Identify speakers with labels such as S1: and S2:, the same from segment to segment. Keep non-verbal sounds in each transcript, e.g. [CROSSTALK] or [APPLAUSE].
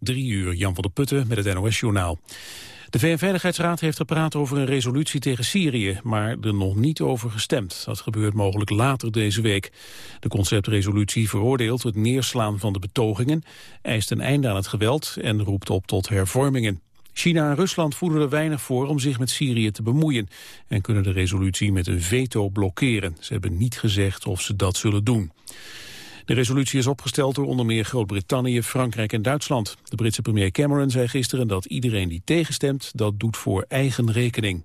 S1: Drie uur, Jan van der Putten met het NOS-journaal. De VN-veiligheidsraad heeft gepraat over een resolutie tegen Syrië, maar er nog niet over gestemd. Dat gebeurt mogelijk later deze week. De conceptresolutie veroordeelt het neerslaan van de betogingen, eist een einde aan het geweld en roept op tot hervormingen. China en Rusland voelen er weinig voor om zich met Syrië te bemoeien en kunnen de resolutie met een veto blokkeren. Ze hebben niet gezegd of ze dat zullen doen. De resolutie is opgesteld door onder meer Groot-Brittannië, Frankrijk en Duitsland. De Britse premier Cameron zei gisteren dat iedereen die tegenstemt dat doet voor eigen rekening.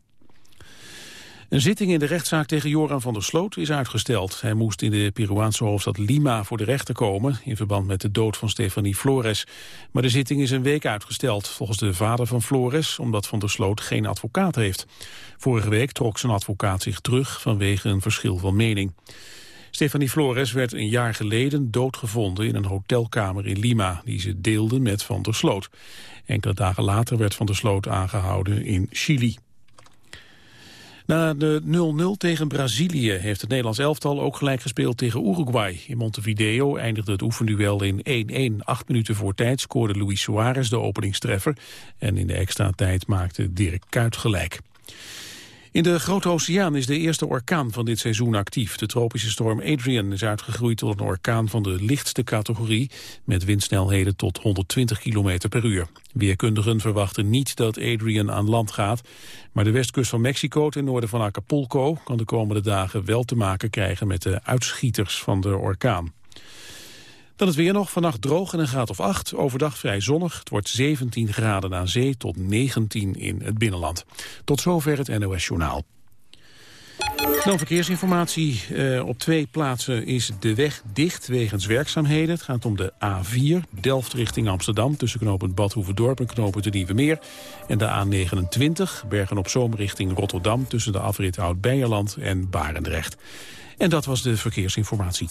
S1: Een zitting in de rechtszaak tegen Joran van der Sloot is uitgesteld. Hij moest in de Peruaanse hoofdstad Lima voor de rechter komen... in verband met de dood van Stefanie Flores. Maar de zitting is een week uitgesteld, volgens de vader van Flores... omdat van der Sloot geen advocaat heeft. Vorige week trok zijn advocaat zich terug vanwege een verschil van mening. Stefanie Flores werd een jaar geleden doodgevonden in een hotelkamer in Lima... die ze deelde met Van der Sloot. Enkele dagen later werd Van der Sloot aangehouden in Chili. Na de 0-0 tegen Brazilië heeft het Nederlands elftal ook gelijk gespeeld tegen Uruguay. In Montevideo eindigde het oefenduel in 1-1. Acht minuten voor tijd scoorde Luis Suarez de openingstreffer. En in de extra tijd maakte Dirk Kuyt gelijk. In de Grote Oceaan is de eerste orkaan van dit seizoen actief. De tropische storm Adrian is uitgegroeid tot een orkaan van de lichtste categorie... met windsnelheden tot 120 km per uur. Weerkundigen verwachten niet dat Adrian aan land gaat... maar de westkust van Mexico ten noorden van Acapulco... kan de komende dagen wel te maken krijgen met de uitschieters van de orkaan. Dan het weer nog, vannacht droog en een graad of 8. Overdag vrij zonnig. Het wordt 17 graden aan zee tot 19 in het binnenland. Tot zover het NOS Journaal. Dan verkeersinformatie. Uh, op twee plaatsen is de weg dicht wegens werkzaamheden. Het gaat om de A4, Delft richting Amsterdam... tussen knooppunt Badhoevedorp en knooppunt de Nieuwe Meer. En de A29, Bergen-op-Zoom richting Rotterdam... tussen de afrit Oud-Beijerland en Barendrecht. En dat was de verkeersinformatie.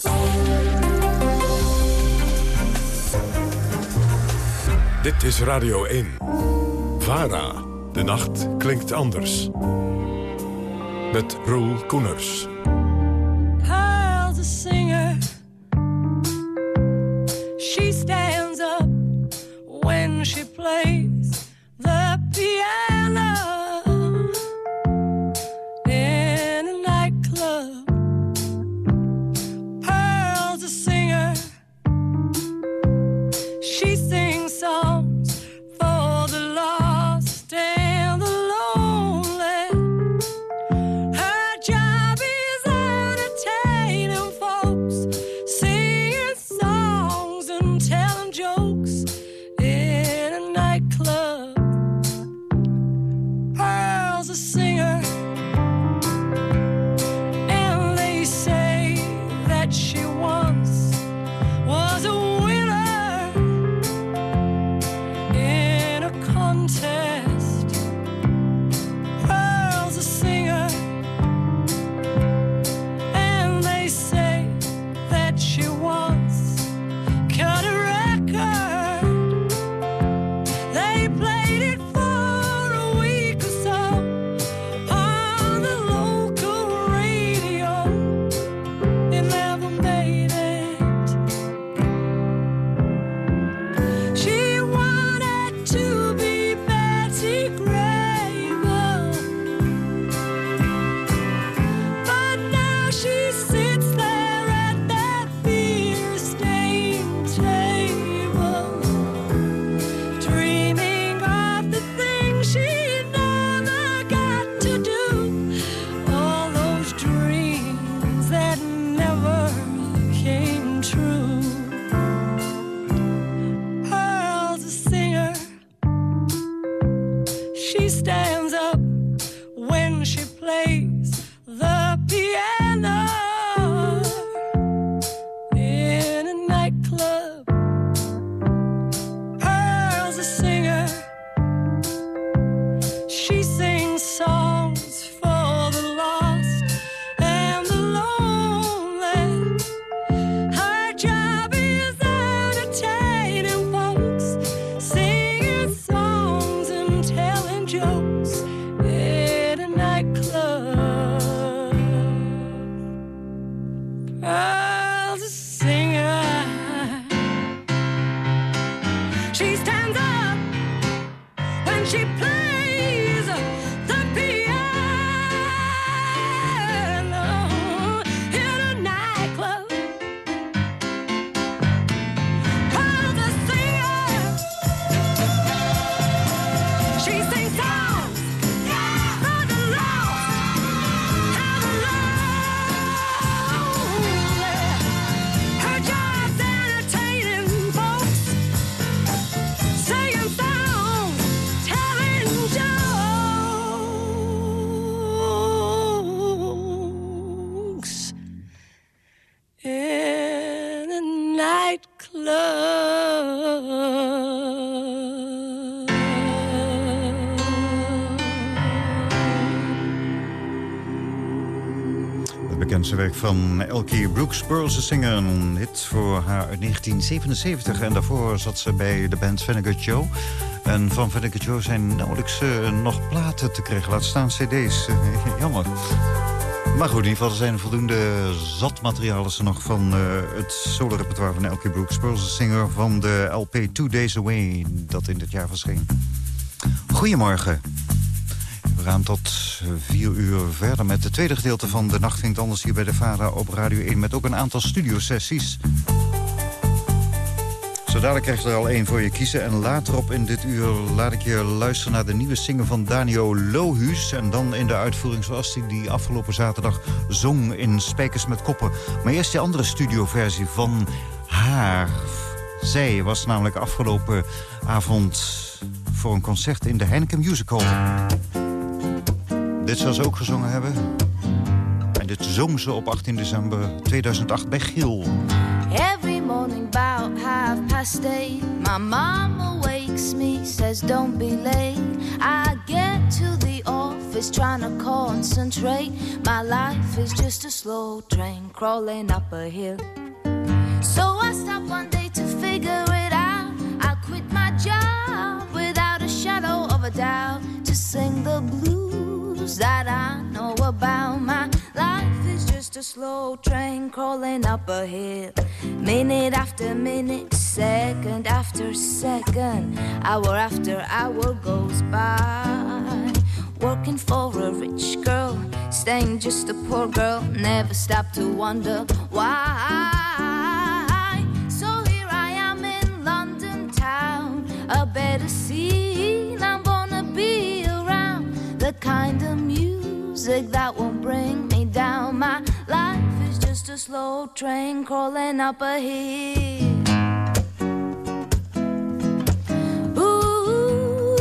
S2: Dit is Radio 1. VARA. De nacht klinkt anders. Met Roel Koeners.
S3: Pearl the singer. She stands up when she plays the piano.
S4: Bekendste werk van Elkie Brooks, Pearls a Singer. Een hit voor haar uit 1977. En daarvoor zat ze bij de band Vinegar Joe. En van Vinegar Joe zijn nauwelijks eh, nog platen te krijgen. Laat staan cd's. [LAUGHS] Jammer. Maar goed, in ieder geval er zijn voldoende zat er nog van eh, het solo-repertoire van Elkie Brooks. Pearls van de LP Two Days Away, dat in dit jaar verscheen. Goedemorgen. We gaan tot vier uur verder met het tweede gedeelte van De Nacht Vindt Anders hier bij de VARA op Radio 1... met ook een aantal studiosessies. Zo dadelijk krijg je er al één voor je kiezen. En later op in dit uur laat ik je luisteren naar de nieuwe single van Daniel Lohuus. En dan in de uitvoering zoals hij die afgelopen zaterdag zong in Spijkers met Koppen. Maar eerst die andere studioversie van haar. Zij was namelijk afgelopen avond voor een concert in de Heineken Musical. Dit zou ze ook gezongen hebben. En dit zong ze op 18 december 2008 bij Giel.
S5: About half past eight, my mama wakes me, says don't be late. I get to the office trying to concentrate. My life is just a slow train crawling up a hill. So I stopped one day to figure it out. I quit my job without a shadow of a doubt to sing the blues that I know about. My just a slow train crawling up a hill. Minute after minute, second after second, hour after hour goes by. Working for a rich girl, staying just a poor girl, never stop to wonder why. So here I am in London town, a better scene. I'm gonna be around the kind of music that won't bring me down. My just a slow train crawling up a hill. Ooh.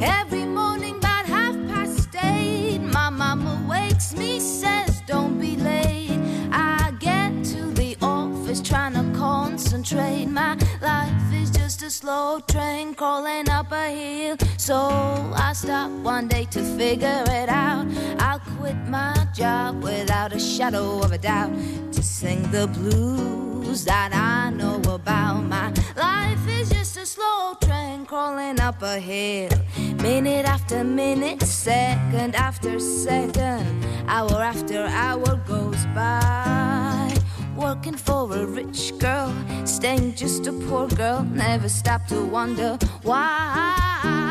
S5: Every morning about half past eight, my mama wakes me, says don't be late. I get to the office trying to concentrate. My life is just a slow train crawling up a hill. So I stop one day to figure it out. I'll quit my job without a shadow of a doubt to sing the blues that I know about. My life is just a slow train crawling up a hill. Minute after minute, second after second, hour after hour goes by. Working for a rich girl, staying just a poor girl, never stop to wonder why.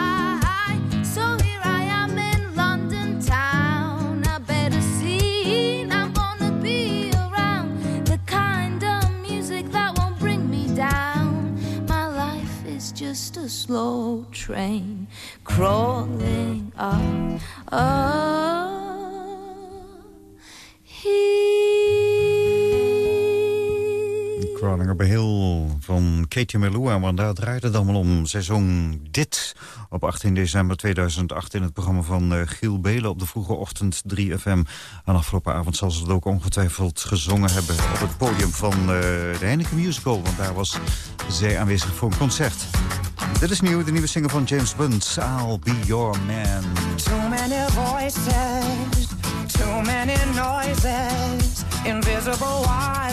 S5: Just a slow train crawling up a hill.
S4: Crawling Up a van Katie Melua, want daar draait het allemaal om. Zij zong dit op 18 december 2008 in het programma van uh, Giel Belen op de vroege ochtend 3FM. En afgelopen avond zal ze het ook ongetwijfeld gezongen hebben op het podium van uh, de Heineken Musical. Want daar was zij aanwezig voor een concert. Dit is nieuw, de nieuwe single van James Blunt, I'll Be Your Man.
S6: Too many voices, too many noises, invisible wires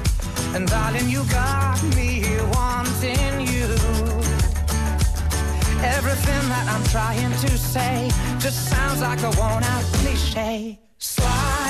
S7: And darling, you got me here wanting you. Everything that I'm trying to say just sounds like a worn out cliche. Slide.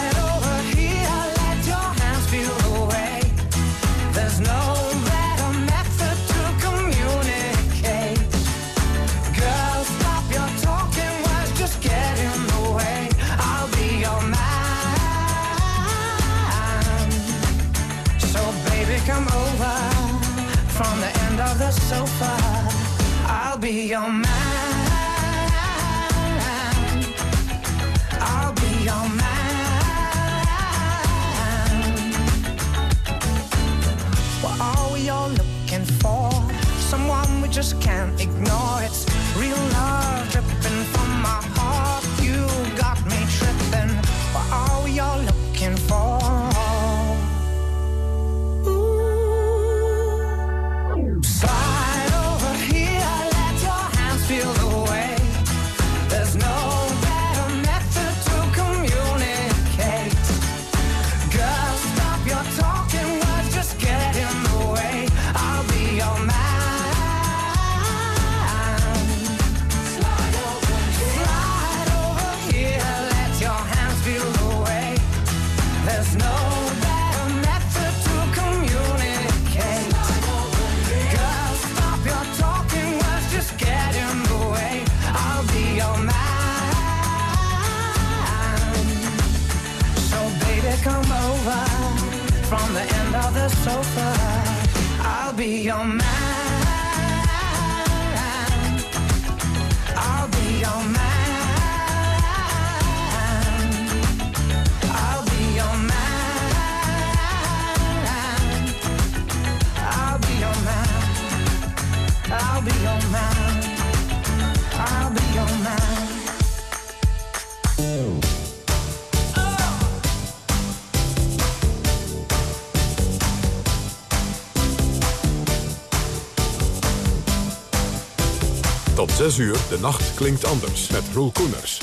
S2: Tot 6 uur, de nacht klinkt anders met Roel Koeners.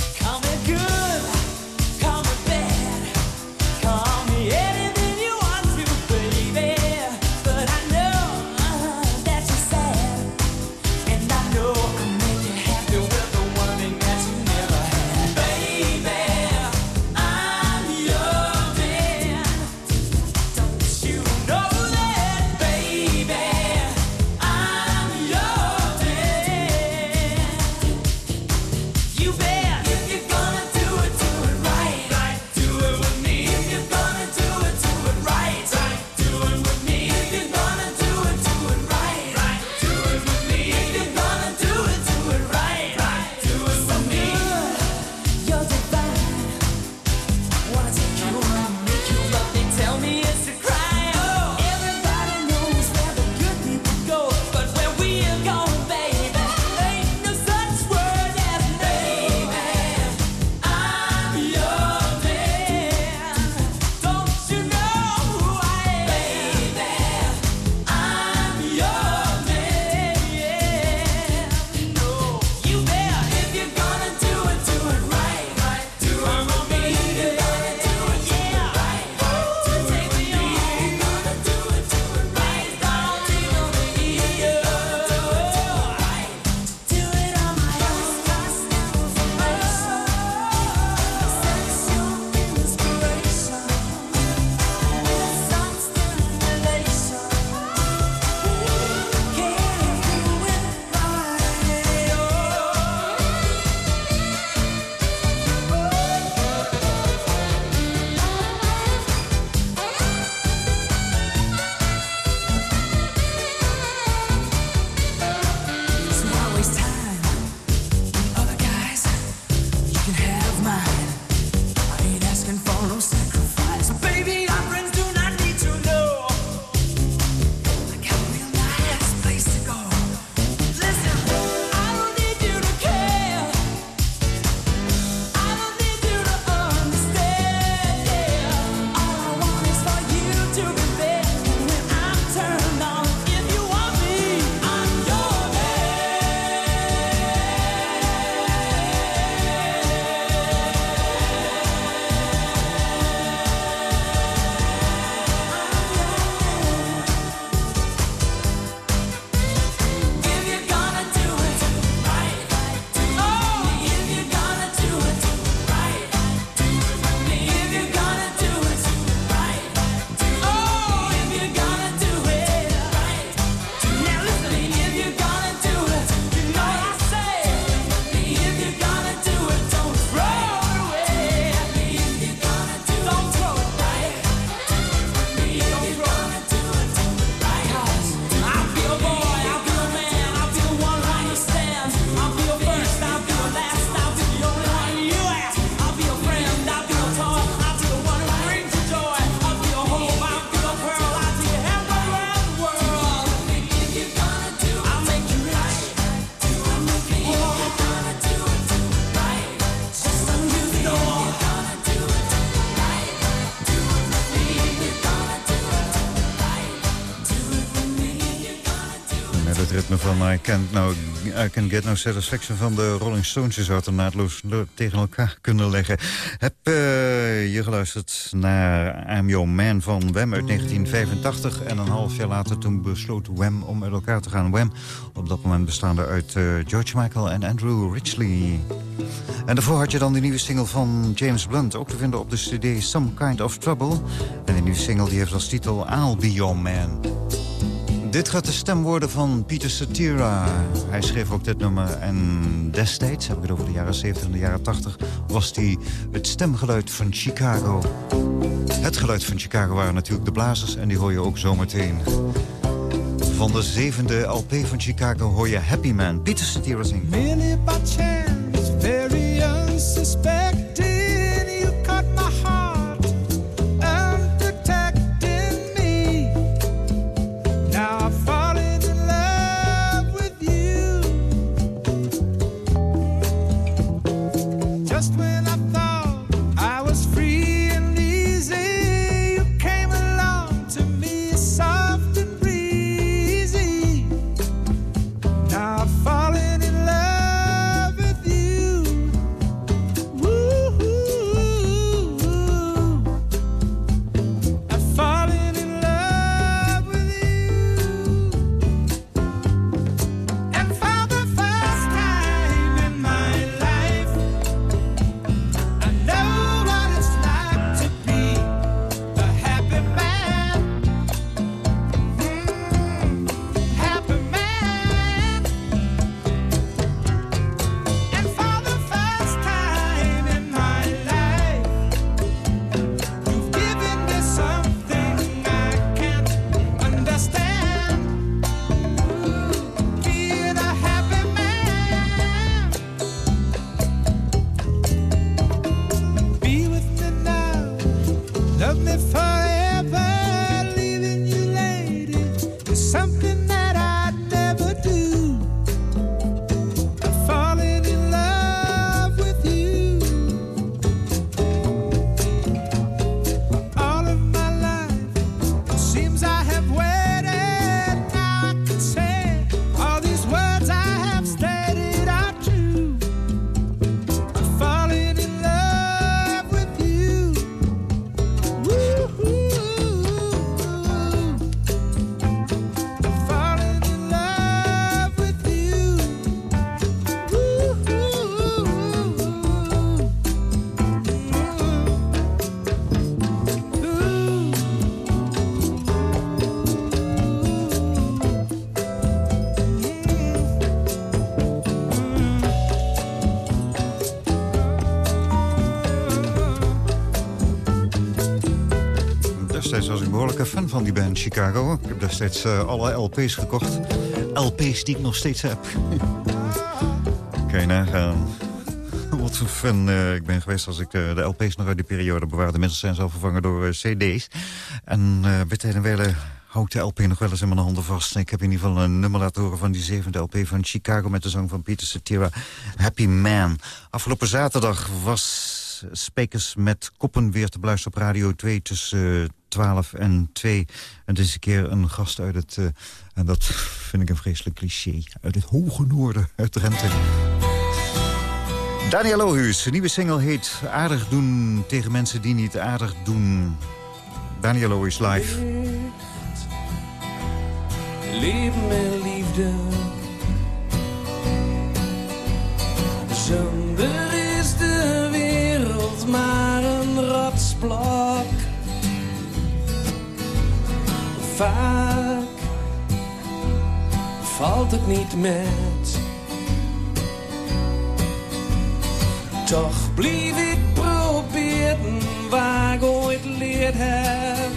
S8: In
S4: van I Can't, no, I Can Get No Satisfaction van de Rolling Stones. Je zou het er naadloos tegen elkaar kunnen leggen. Heb uh, je geluisterd naar I'm Your Man van Wem uit 1985. En een half jaar later toen besloot Wem om uit elkaar te gaan. Wem, op dat moment bestaande uit uh, George Michael en Andrew Ridgely. En daarvoor had je dan de nieuwe single van James Blunt. Ook te vinden op de cd Some Kind of Trouble. En die nieuwe single die heeft als titel I'll Be Your Man. Dit gaat de stem worden van Peter Cetera. Hij schreef ook dit nummer. En destijds, heb ik het over de jaren 70 en de jaren 80... was hij het stemgeluid van Chicago. Het geluid van Chicago waren natuurlijk de blazers... en die hoor je ook zometeen. Van de zevende LP van Chicago hoor je Happy Man. Peter Cetera zingt.
S9: Merely by chance, very unsuspecting,
S4: Destijds was ik behoorlijk een fan van die band Chicago. Ik heb destijds eh, alle LP's gekocht. LP's die ik nog steeds heb. [LAUGHS] Kan je nagaan. [LAUGHS] Wat voor fan eh, ik ben geweest als ik eh, de LP's nog uit die periode bewaarde. Inmiddels zijn ze al vervangen door CD's. En bij wele houdt de LP nog wel eens in mijn handen vast. Ik heb in ieder geval een nummer laten horen van die zevende LP van Chicago... met de zang van Peter Cetera, Happy Man. Afgelopen zaterdag was Spekers met koppen weer te beluisteren op Radio 2 tussen 12 en 2. En deze keer een gast uit het, eh, en dat vind ik een vreselijk cliché, uit het hoge noorden, uit Drenthe. Daniel Lohuus, een nieuwe single heet Aardig doen tegen mensen die niet aardig doen. Daniel Lohuus live.
S10: Leven met liefde. Zonder is de wereld maar een rotsblok. Vaak valt het niet met. Toch blief ik proberen waar ik ooit leerd heb.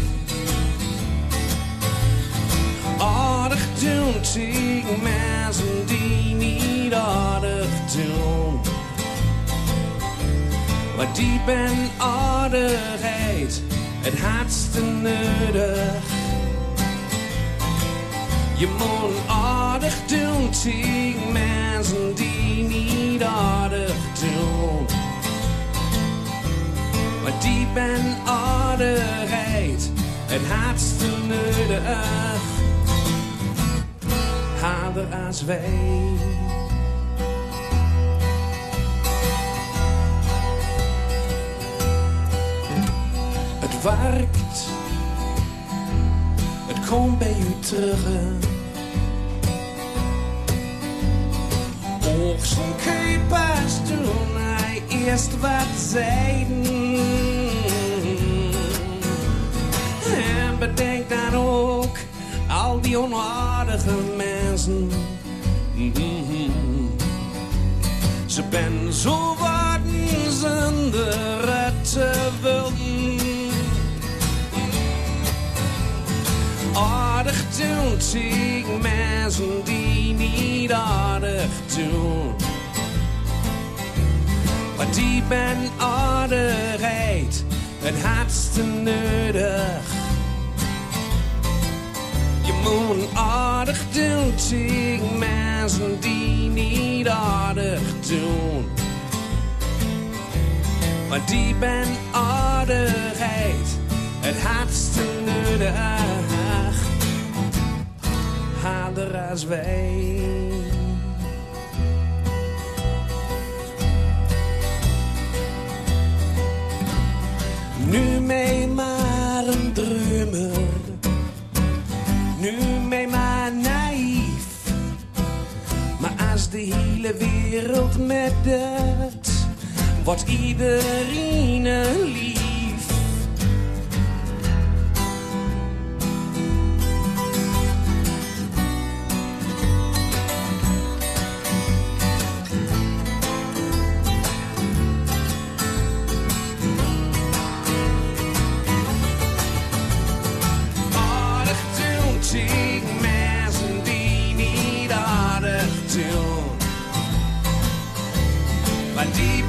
S10: aardig doen tegen mensen die niet aardig doen. Maar diep en aardigheid, het hardste nodig. Je moet aardig doen tegen mensen die niet aardig doen. Maar diep en aardigheid, het hardste nodig. harder als wij. Het werkt, het komt bij u terug. Oogsten kun je pas toen hij eerst wat zeiden. En bedenk dan ook al die onaardige mensen. Ze ben zo worden zonder te willen. Aardig doen tegen mensen die niet aardig doen. Maar die ben aardigheid het hardste nodig. Je moet aardig doen tegen mensen die niet aardig doen. Maar die ben aardigheid het hardste nodig. Harder als wij. Nu mij maar een drummer, nu mij maar naïef. Maar als de hele wereld met het, wordt iedereen een lief.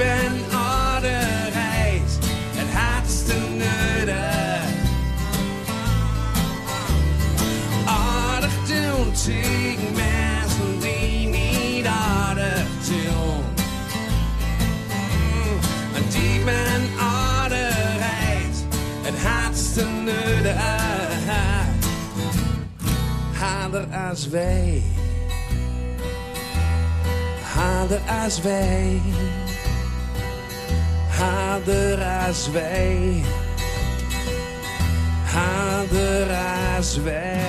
S10: Ben aardigheid het hardste nodig. Aardig doen tegen mensen die niet aardig doen. Maar die ben aardigheid het hardste nodig. Harder als wij. Harder als wij. Als wij.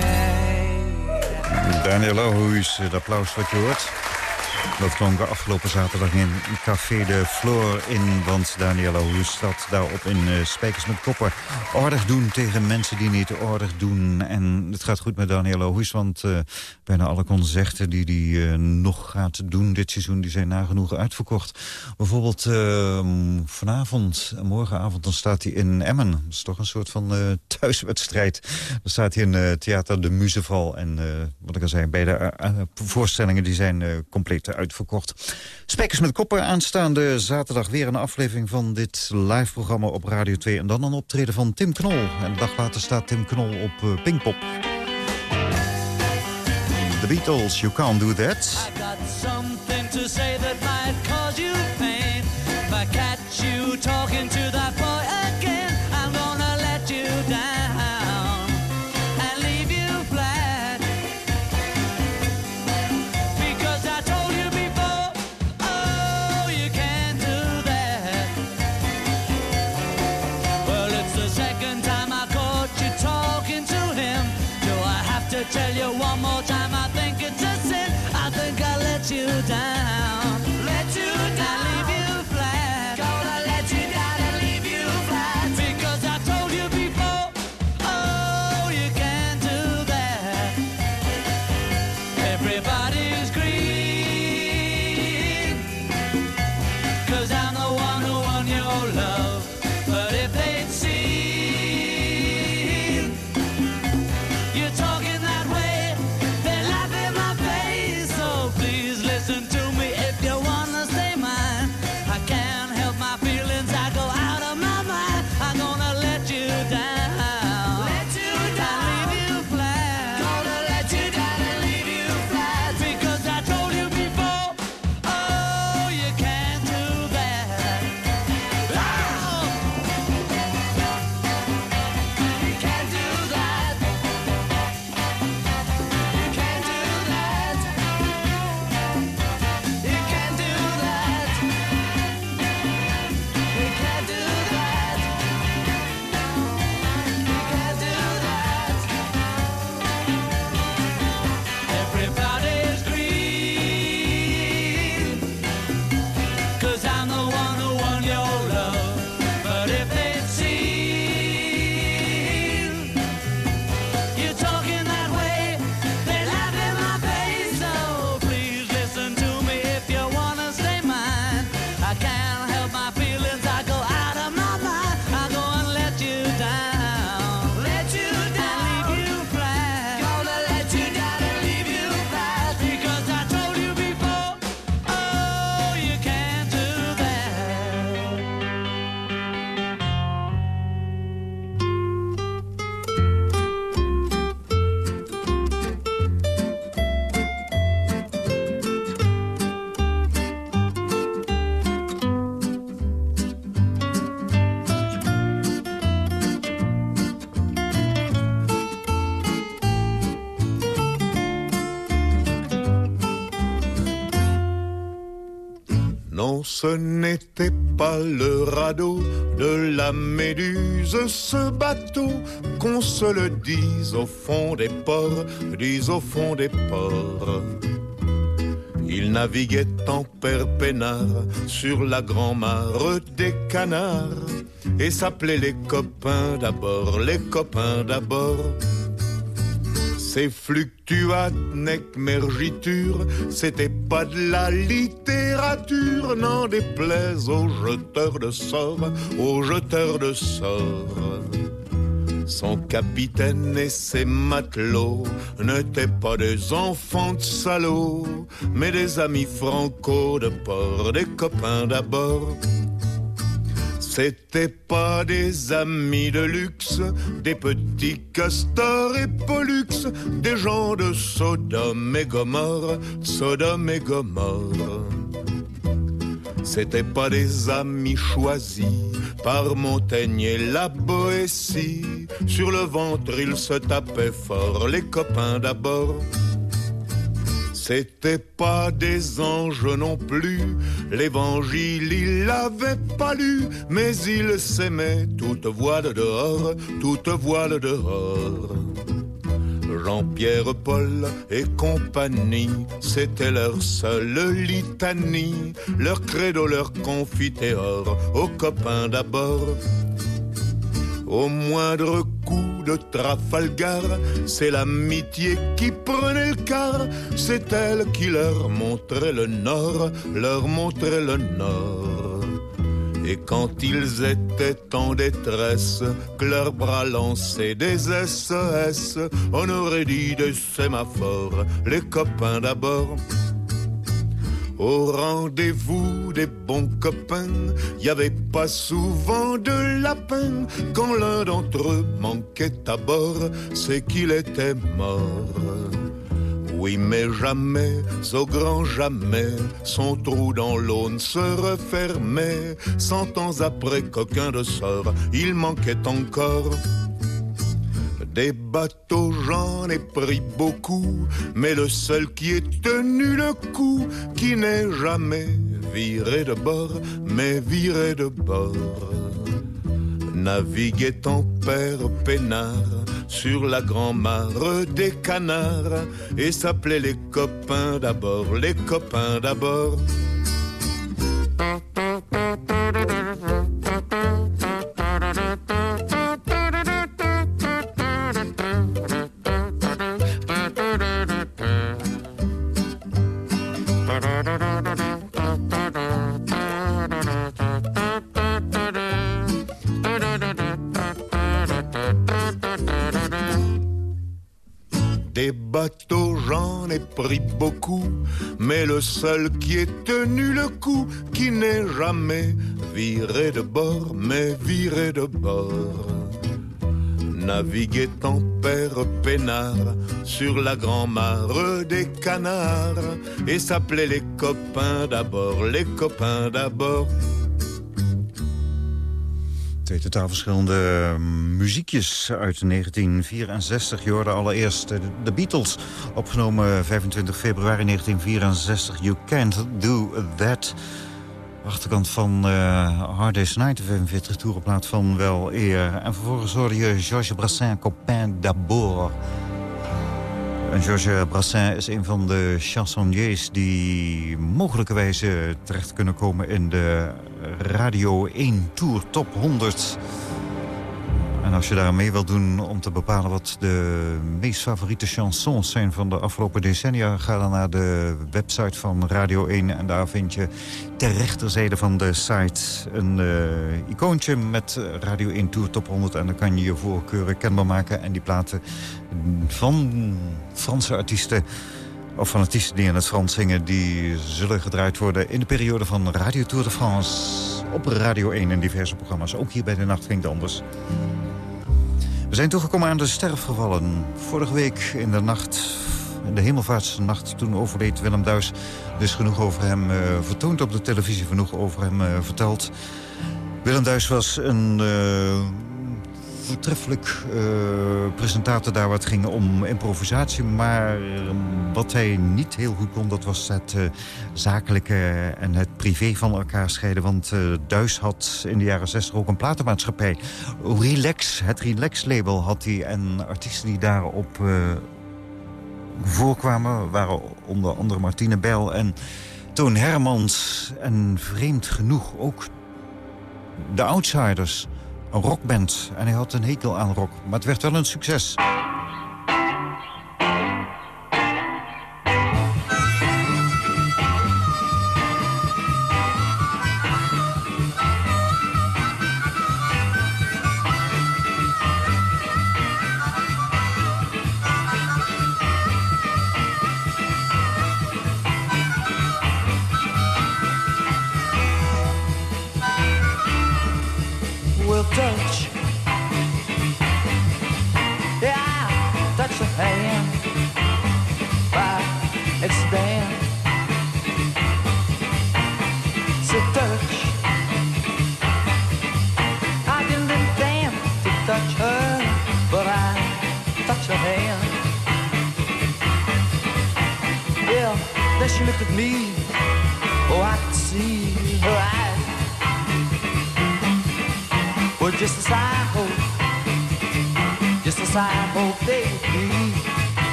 S4: Daniel Lohuis, het applaus wat je hoort. Dat klonk afgelopen zaterdag in Café de Floor in. Want Daniel Lohuis staat daarop in eh, Spijkers met Koppen. Ordig doen tegen mensen die niet ordig doen. En het gaat goed met Daniel Lohuis. Want eh, bijna alle concerten die hij eh, nog gaat doen dit seizoen... die zijn nagenoeg uitverkocht. Bijvoorbeeld eh, vanavond en morgenavond dan staat hij in Emmen. Dat is toch een soort van thuiswedstrijd. Dan staat hij in Theater de Muzeval. En wat ik al zei, beide voorstellingen die zijn compleet uitverkocht. Spijkers met koppen aanstaande zaterdag weer een aflevering van dit live programma op Radio 2. En dan een optreden van Tim Knol. En een dag later staat Tim Knol op eh, Pinkpop. The Beatles, You Can't Do That.
S11: I've got something to say that might cause you pain. If catch you talking to
S12: Ce n'était pas le radeau de la Méduse, ce bateau, qu'on se le dise au fond des ports, dise au fond des ports. Il naviguait en père peinard sur la grand-mare des canards et s'appelait les copains d'abord, les copains d'abord. Ces fluctuates nec mergiture, c'était pas de la littérature, n'en déplaise aux jeteurs de sorts, aux jeteurs de sorts. Son capitaine et ses matelots n'étaient pas des enfants de salauds, mais des amis franco de port, des copains d'abord. C'était pas des amis de luxe, des petits castors et pollux, des gens de Sodome et Gomorre, Sodome et Gomorre. C'était pas des amis choisis par Montaigne et la Boétie. Sur le ventre, ils se tapaient fort, les copains d'abord. C'était pas des anges non plus, l'évangile il l'avait pas lu, mais il s'aimait toute voile dehors, toute voile dehors. Jean-Pierre Paul et compagnie, c'était leur seule litanie, leur credo, leur confiteor, aux copains d'abord. Au moindre coup de Trafalgar, c'est l'amitié qui prenait le quart, c'est elle qui leur montrait le nord, leur montrait le nord. Et quand ils étaient en détresse, que leurs bras lançaient des SES, on aurait dit des sémaphores, les copains d'abord. Au rendez-vous des bons copains, y avait pas souvent de lapin. Quand l'un d'entre eux manquait à bord, c'est qu'il était mort. Oui, mais jamais, au grand jamais, son trou dans l'aune se refermait. Cent ans après qu'aucun de sort, il manquait encore. Des bateaux, j'en ai pris beaucoup, mais le seul qui ait tenu le coup, qui n'est jamais viré de bord, mais viré de bord. Naviguait en père peinard sur la grand-mare des canards et s'appelait les copains d'abord, les copains d'abord. Des bateaux, j'en ai pris beaucoup, mais le seul qui ait tenu le coup, qui n'est jamais viré de bord, mais viré de bord. Naviguait en père peinard sur la grand-mare des canards et s'appelait les copains d'abord, les copains d'abord.
S4: Twee totaal verschillende eh, muziekjes uit 1964. Je hoorde allereerst eh, de Beatles, opgenomen 25 februari 1964. You Can't Do That. Achterkant van uh, Hard Day's Night, de 45 toerenplaat van Wel Eer. En vervolgens hoorde je Georges Brassens, Copain d'Abord. En Georges Brassens is een van de chansonniers... die mogelijkerwijze terecht kunnen komen in de Radio 1 Tour Top 100. En als je daar mee wilt doen om te bepalen wat de meest favoriete chansons zijn van de afgelopen decennia... ga dan naar de website van Radio 1 en daar vind je ter rechterzijde van de site een uh, icoontje met Radio 1 Tour Top 100. En dan kan je je voorkeuren kenbaar maken en die platen van Franse artiesten of van artiesten die in het Frans zingen... die zullen gedraaid worden in de periode van Radio Tour de France... op Radio 1 in diverse programma's. Ook hier bij de Nacht ging het anders. We zijn toegekomen aan de sterfgevallen. Vorige week in de nacht, in de hemelvaartsnacht, toen overleed Willem Duis. Dus genoeg over hem uh, vertoond op de televisie, genoeg over hem uh, verteld. Willem Duis was een uh, voortreffelijk eh, presentator daar wat ging om improvisatie. Maar wat hij niet heel goed kon, dat was het eh, zakelijke en het privé van elkaar scheiden. Want eh Duis had in de jaren 60 ook een platenmaatschappij. Relax, het Relax-label had hij. En artiesten die daarop voorkwamen waren onder andere Martine Bijl en Toon Hermans. En vreemd genoeg ook de Outsiders, een rockband. En hij had een hekel aan rock, maar het werd wel een succes.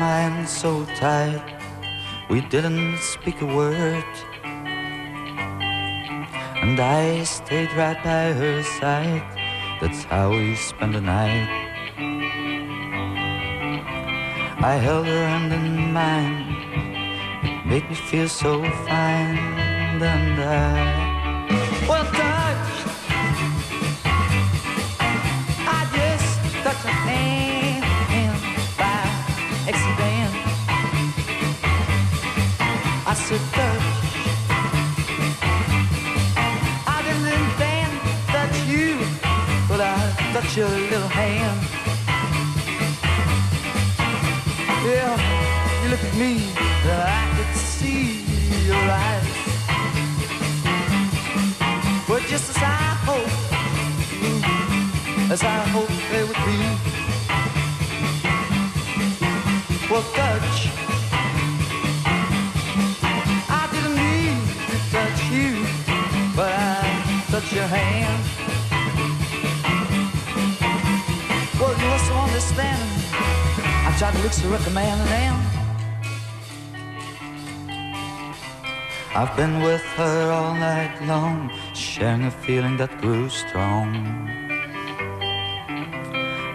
S6: My so tight. We didn't speak a word. And I stayed right by her side. That's how we spent the night. I held her hand in mine. It made me feel so fine. And I, I touched your little hand. Yeah, you look at me, and I could see your eyes. But just as I hoped, mm, as I hoped they would be. Well, touch. I didn't mean to touch you, but I touched your hand. Well, you must understand. I tried to look so recommending and I've been with her all night long, sharing a feeling that grew strong.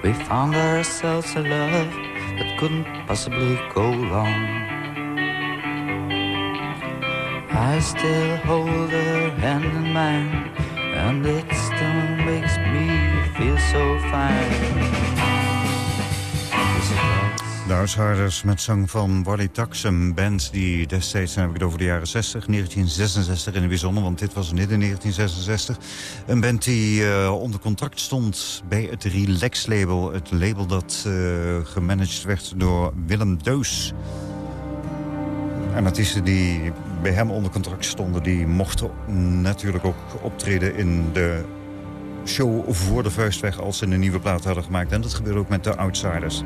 S6: We found ourselves a love that couldn't possibly go wrong. I still hold her hand in mine, and it still makes so fine.
S4: De met zang van Wally Tax, een band die destijds, dan heb ik het over de jaren 60, 1966 in het bijzonder, want dit was niet in 1966. Een band die eh, onder contract stond bij het Relax label, het label dat eh, gemanaged werd door Willem Deus. En artiesten die bij hem onder contract stonden, die mochten natuurlijk ook optreden in de show voor de vuistweg als ze een nieuwe plaat hadden gemaakt. En dat gebeurde ook met de Outsiders.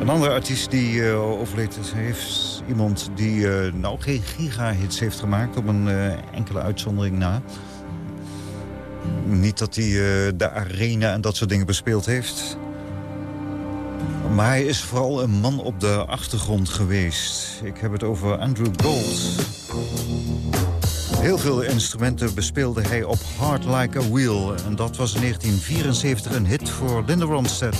S4: Een andere artiest die uh, overleed is, heeft iemand die uh, nou geen gigahits heeft gemaakt... op een uh, enkele uitzondering na. Niet dat hij de arena en dat soort dingen bespeeld heeft. Maar hij is vooral een man op de achtergrond geweest. Ik heb het over Andrew Gold. Heel veel instrumenten bespeelde hij op Hard Like a Wheel. En dat was in 1974 een hit voor Linda Ronstadt.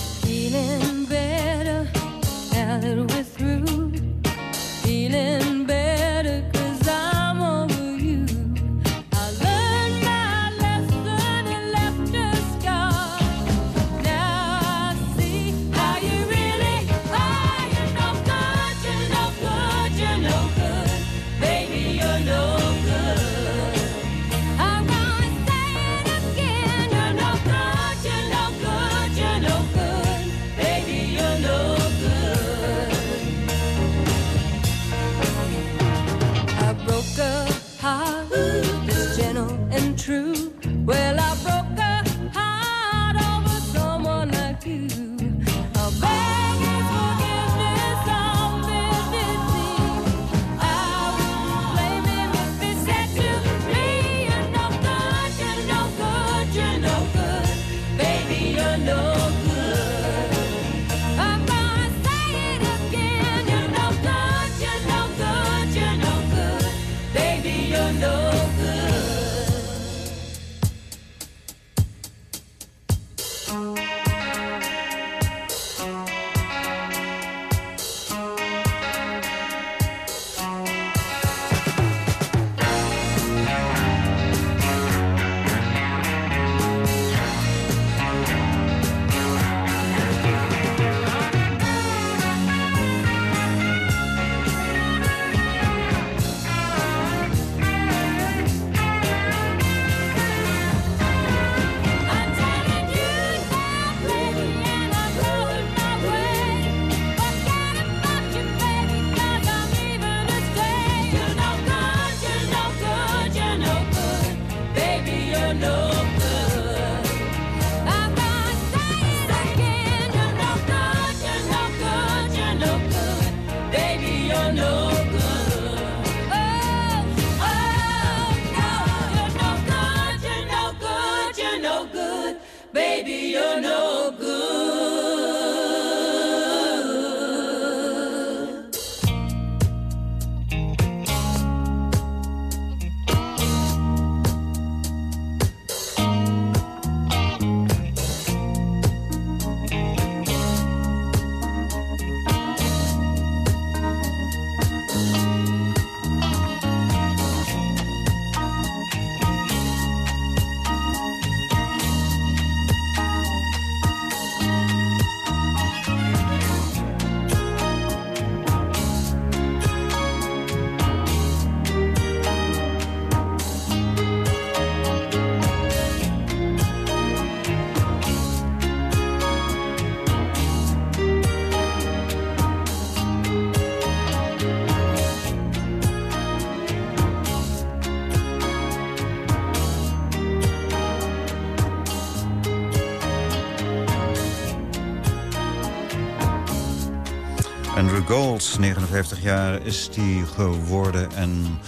S4: Andrew Gold, 59 jaar is hij geworden. En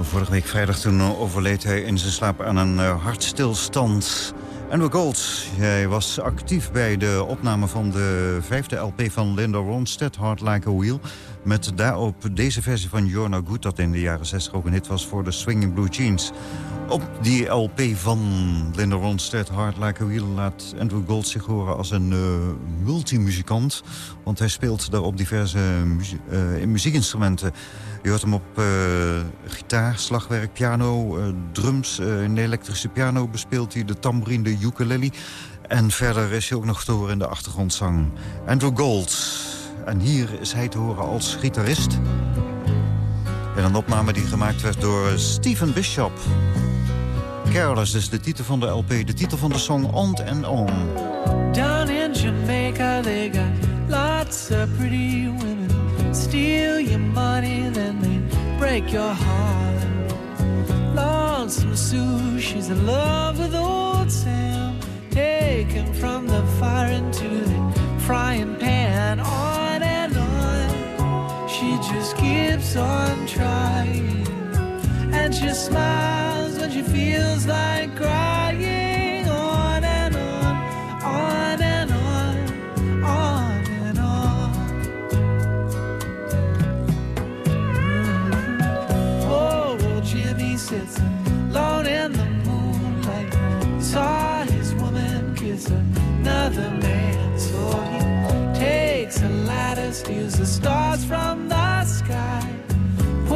S4: vorige week vrijdag toen overleed hij in zijn slaap aan een eh, hartstilstand. Andrew Gold, hij was actief bij de opname van de vijfde LP van Linda Ronstadt, Hard Like a Wheel. Met daarop deze versie van You're No Good, dat in de jaren 60 ook een hit was voor de Swinging Blue Jeans. Op die LP van Linda Ronstadt, Hard Like a Wheel, laat Andrew Gold zich horen als een uh, multimuzikant. Want hij speelt daarop diverse muzie uh, muziekinstrumenten. Je hoort hem op uh, gitaar, slagwerk, piano, drums. een elektrische piano bespeelt hij, de tambourine, de ukulele. En verder is hij ook nog te horen in de achtergrondzang. Andrew Gold. En hier is hij te horen als gitarist. In een opname die gemaakt werd door Stephen Bishop. Careless is de titel van de LP, de titel van de song On and On.
S9: Down in Jamaica, they got lots of pretty women. Steal your money, then they break your heart. Lonesome Sue, she's in love with old Sam. Taken from the fire into the frying pan. On and on, she just keeps on trying. And she smiles when she feels like crying. On and on, on and on, on and on. Poor old Jimmy sits alone in the moonlight. Saw his woman kiss another man, so he takes a ladder, steals the stars from the sky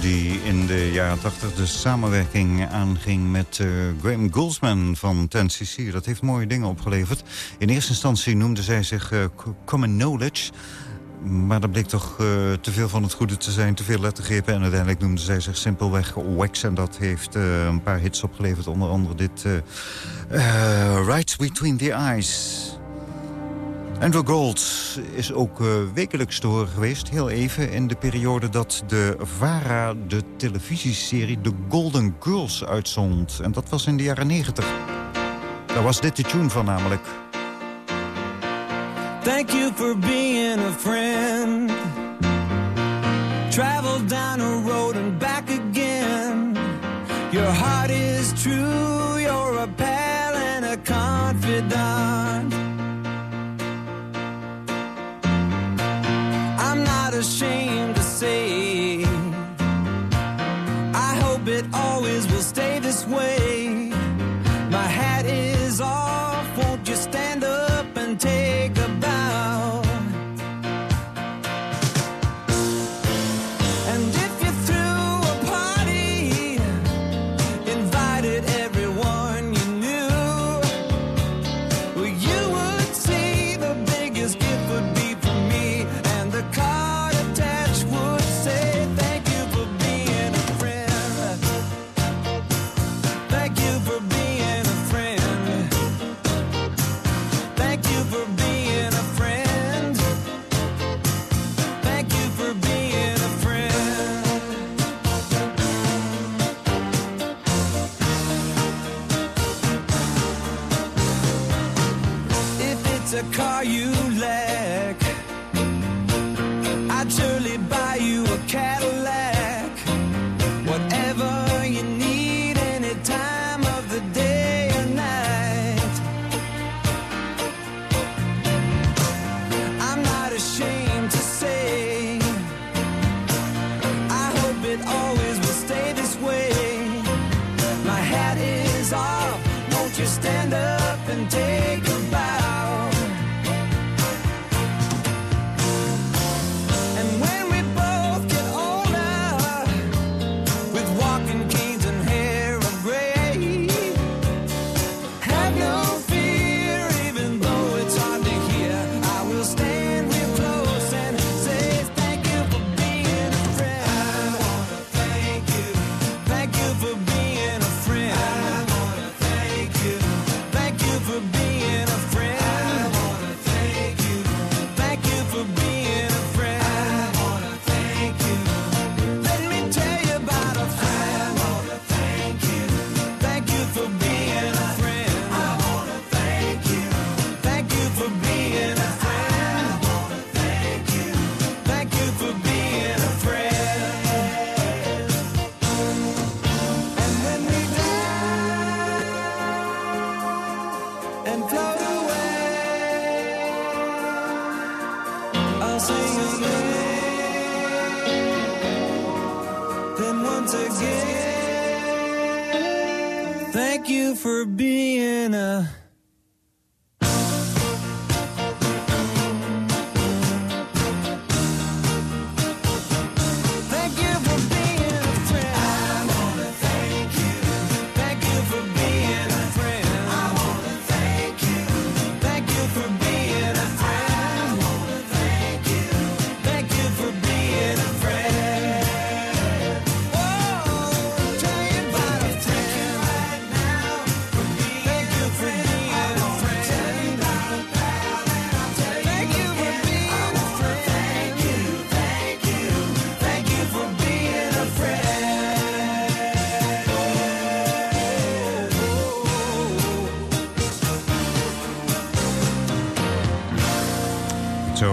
S4: Die in de jaren 80 de samenwerking aanging met uh, Graham Goldsman van 10cc. Dat heeft mooie dingen opgeleverd. In eerste instantie noemde zij zich uh, Common Knowledge... Maar dat bleek toch uh, te veel van het goede te zijn, te veel lettergrepen. En uiteindelijk noemde zij zich simpelweg Wax. En dat heeft een paar hits opgeleverd. Onder andere dit Right Between the Eyes. Andrew Gold is ook wekelijks te geweest. Heel even in de periode dat de VARA de televisieserie The Golden Girls uitzond. En dat was in de jaren 90. Daar was dit de tune van namelijk.
S7: Thank you for being a friend. Travel down a road and back again. Your heart is true, you're a pal and a confidant.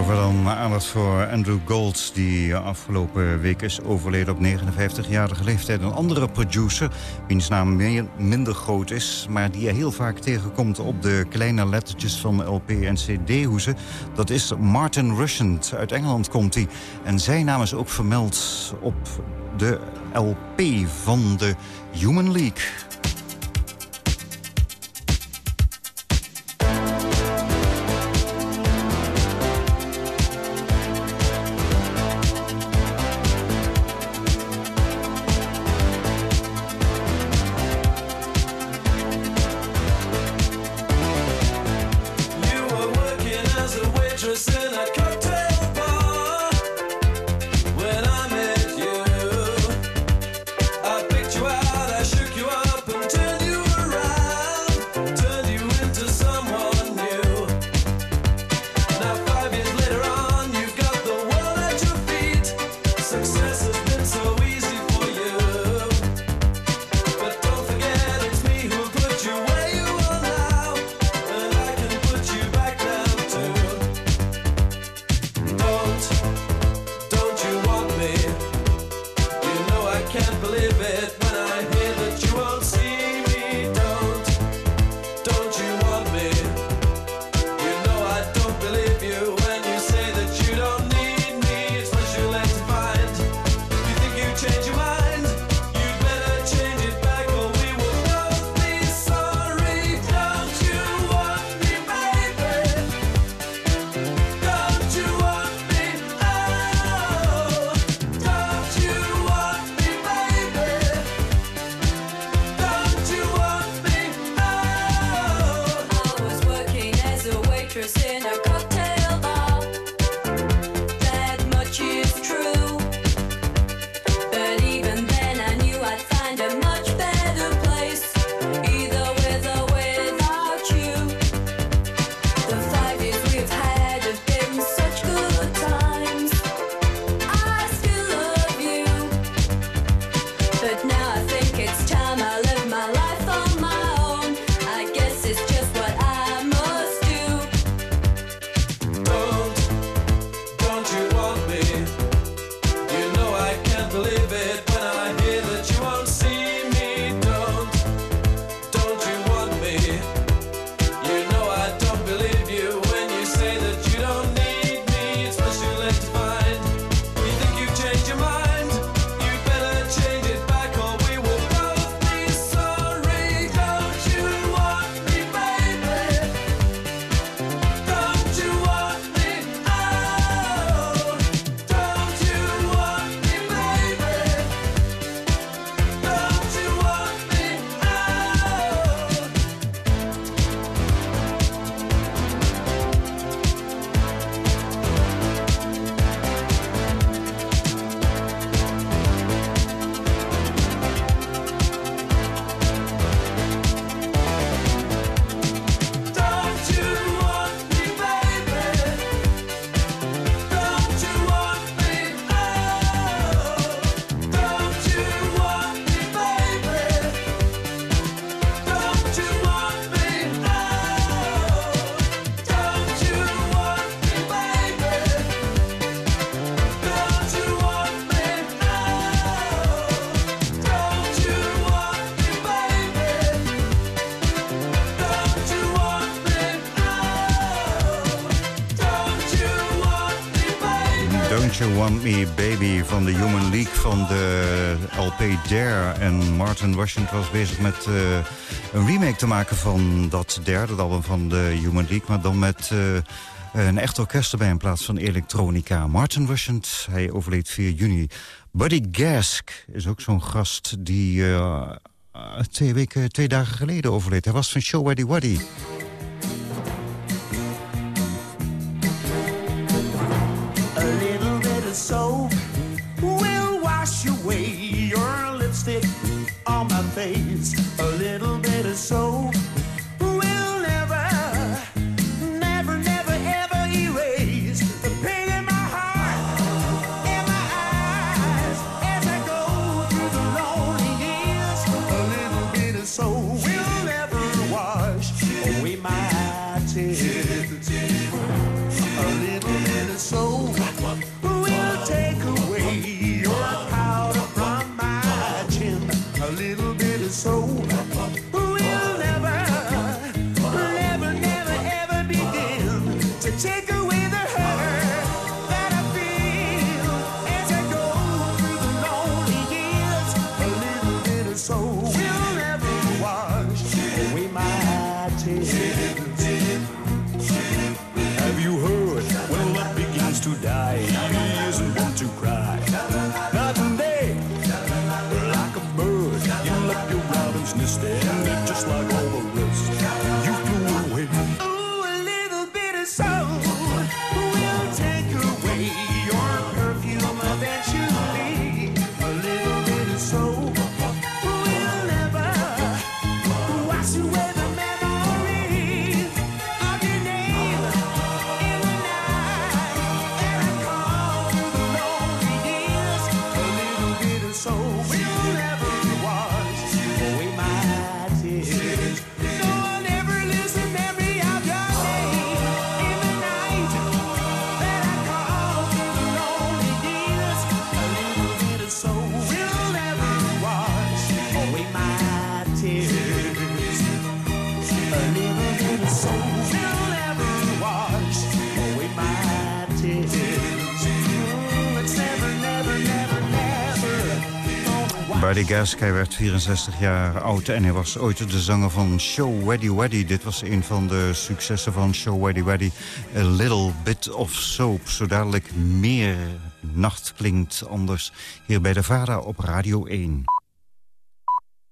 S4: Zover dan aandacht voor Andrew Gold... die afgelopen week is overleden op 59-jarige leeftijd. Een andere producer, wiens naam meer, minder groot is... maar die je heel vaak tegenkomt op de kleine lettertjes van LP en CD-hoezen. Dat is Martin Rushent. Uit Engeland komt hij. En zijn naam is ook vermeld op de LP van de Human League.
S2: believe it. Want Me Baby
S10: van de Human League van de LP Dare. En Martin Washington was bezig met eh, een remake te maken van dat derde album van de Human League. Maar dan met eh, een echt orkest erbij in plaats van elektronica. Martin Washington, hij overleed 4 juni. Buddy Gask is ook zo'n gast die eh, twee, weken, twee dagen geleden overleed. Hij was van Show Waddy Waddy. Hij werd 64 jaar oud en hij was ooit de zanger van Show Weddy Weddy. Dit was een van de successen van Show Weddy Weddy. A Little Bit of Soap. Zo dadelijk meer nacht klinkt anders hier bij de VARA op Radio 1.